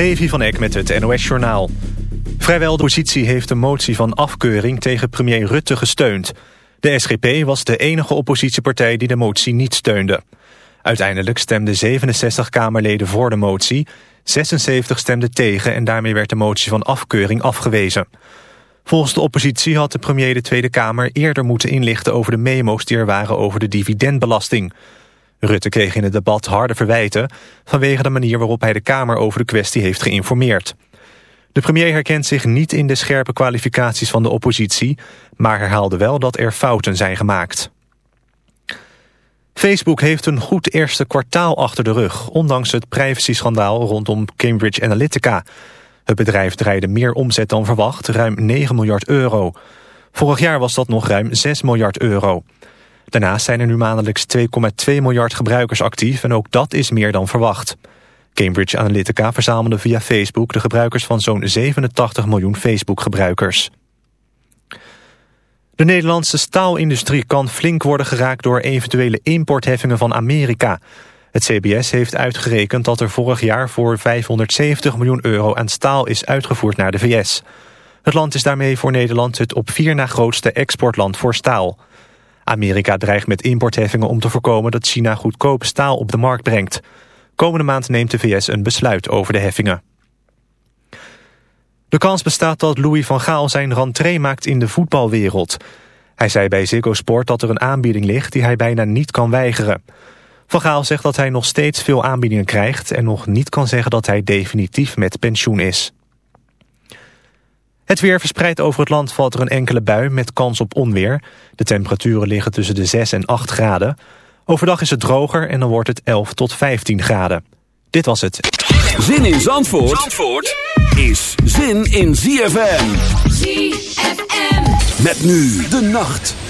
Levi van Eck met het NOS-journaal. Vrijwel de oppositie heeft de motie van afkeuring tegen premier Rutte gesteund. De SGP was de enige oppositiepartij die de motie niet steunde. Uiteindelijk stemden 67 Kamerleden voor de motie, 76 stemden tegen... en daarmee werd de motie van afkeuring afgewezen. Volgens de oppositie had de premier de Tweede Kamer eerder moeten inlichten... over de memo's die er waren over de dividendbelasting... Rutte kreeg in het debat harde verwijten... vanwege de manier waarop hij de Kamer over de kwestie heeft geïnformeerd. De premier herkent zich niet in de scherpe kwalificaties van de oppositie... maar herhaalde wel dat er fouten zijn gemaakt. Facebook heeft een goed eerste kwartaal achter de rug... ondanks het privacy-schandaal rondom Cambridge Analytica. Het bedrijf draaide meer omzet dan verwacht, ruim 9 miljard euro. Vorig jaar was dat nog ruim 6 miljard euro. Daarnaast zijn er nu maandelijks 2,2 miljard gebruikers actief... en ook dat is meer dan verwacht. Cambridge Analytica verzamelde via Facebook de gebruikers van zo'n 87 miljoen Facebook-gebruikers. De Nederlandse staalindustrie kan flink worden geraakt door eventuele importheffingen van Amerika. Het CBS heeft uitgerekend dat er vorig jaar voor 570 miljoen euro aan staal is uitgevoerd naar de VS. Het land is daarmee voor Nederland het op vier na grootste exportland voor staal. Amerika dreigt met importheffingen om te voorkomen dat China goedkoop staal op de markt brengt. Komende maand neemt de VS een besluit over de heffingen. De kans bestaat dat Louis van Gaal zijn rentree maakt in de voetbalwereld. Hij zei bij Ziggo Sport dat er een aanbieding ligt die hij bijna niet kan weigeren. Van Gaal zegt dat hij nog steeds veel aanbiedingen krijgt... en nog niet kan zeggen dat hij definitief met pensioen is. Het weer verspreid over het land valt er een enkele bui met kans op onweer. De temperaturen liggen tussen de 6 en 8 graden. Overdag is het droger en dan wordt het 11 tot 15 graden. Dit was het. Zin in Zandvoort, Zandvoort is zin in ZFM. ZFM. Met nu de nacht.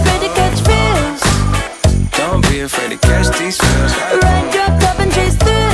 afraid to catch these feels. Rain dropped up and chase through.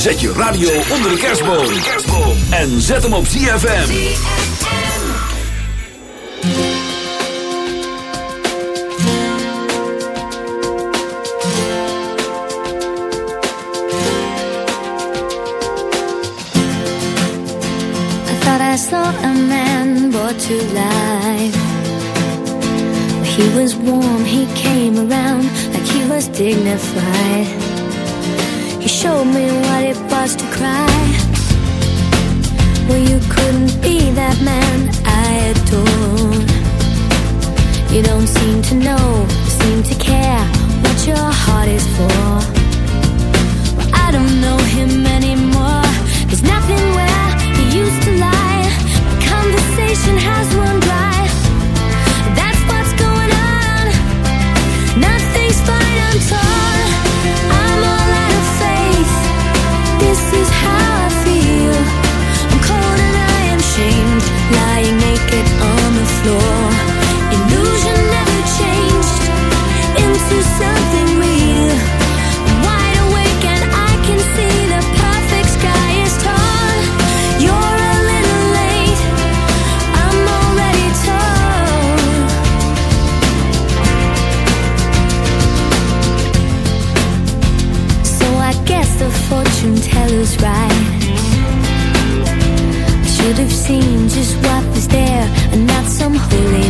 Zet je radio onder de kerstboom. En zet hem op ZFM. I thought I saw a man brought to life. He was warm, he came around like he was dignified. He showed me what it was to cry. Well, you couldn't be that man I adore. You don't seem to know, seem to care what your heart is for. Well, I don't know him anymore. There's nothing where he used to lie. My conversation has run dry. Should have seen just what was there some holy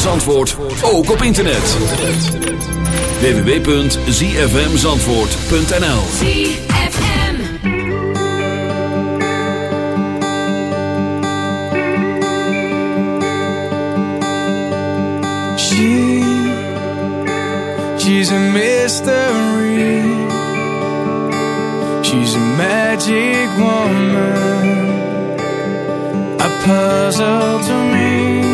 van Zandvoort, ook op internet. www.zfmzandvoort.nl ZFM. She, she's a mystery. She's a magic woman, a puzzle to me.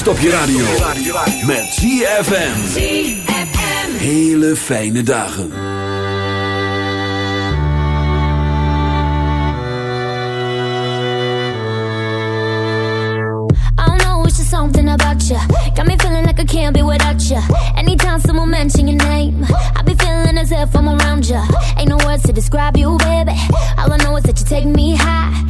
Stop je radio. Met ZFM. Hele fijne dagen. I don't know it's just something about you Got me feeling like I can't be without you Anytime someone mention your name. I'll be feeling as if I'm around you Ain't no words to describe you, baby. All I know is that you take me high.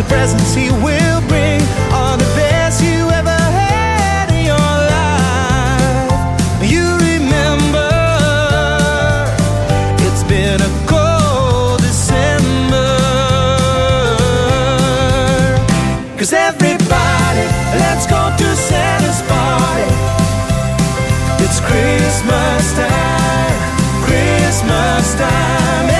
the presence he will bring are the best you ever had in your life. You remember, it's been a cold December. Cause everybody, let's go to Santa's party. It's Christmas time, Christmas time.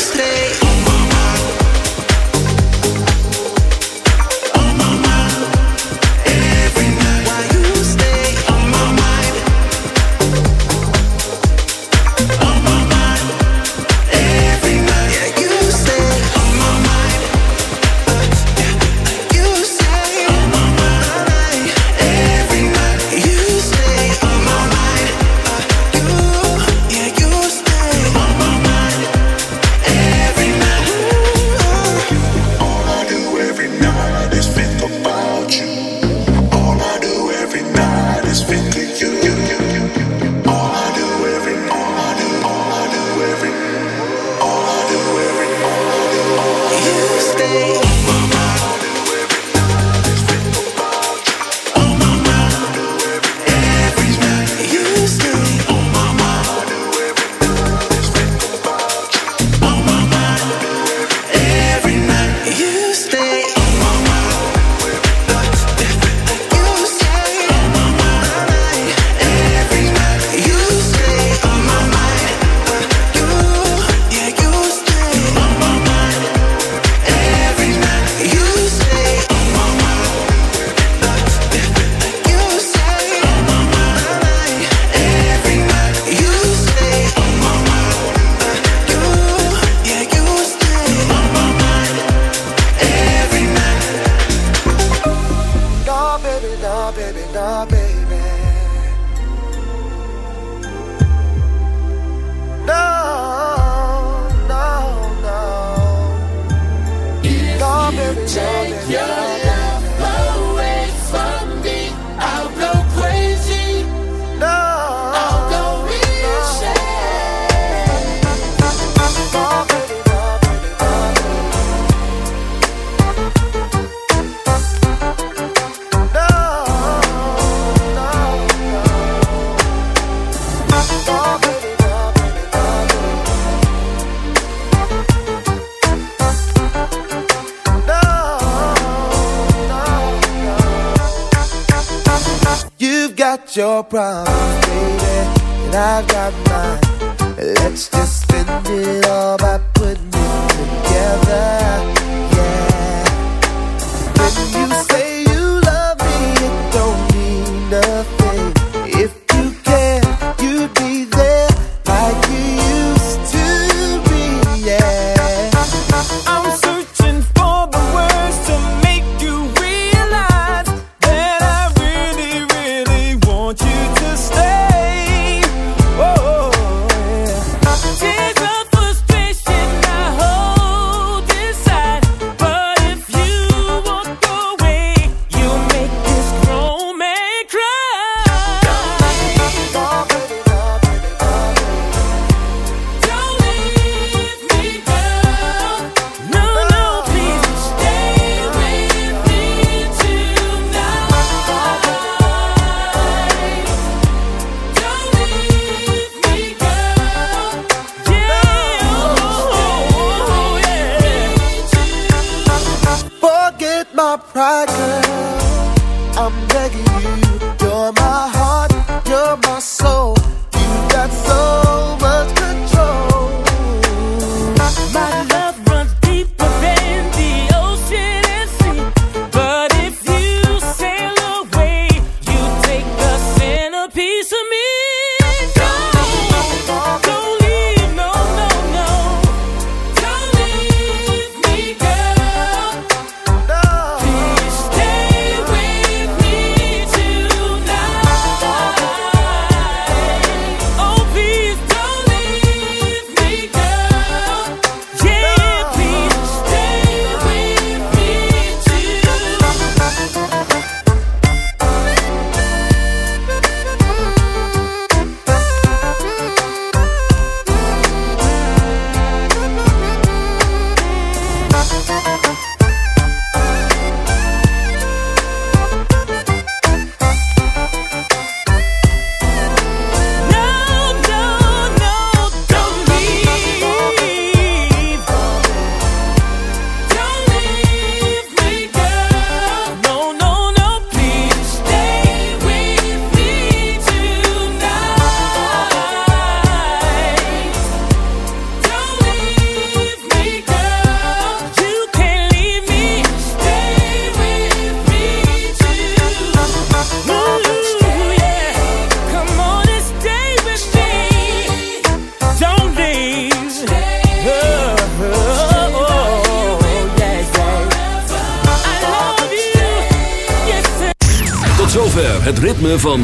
straight. your problem.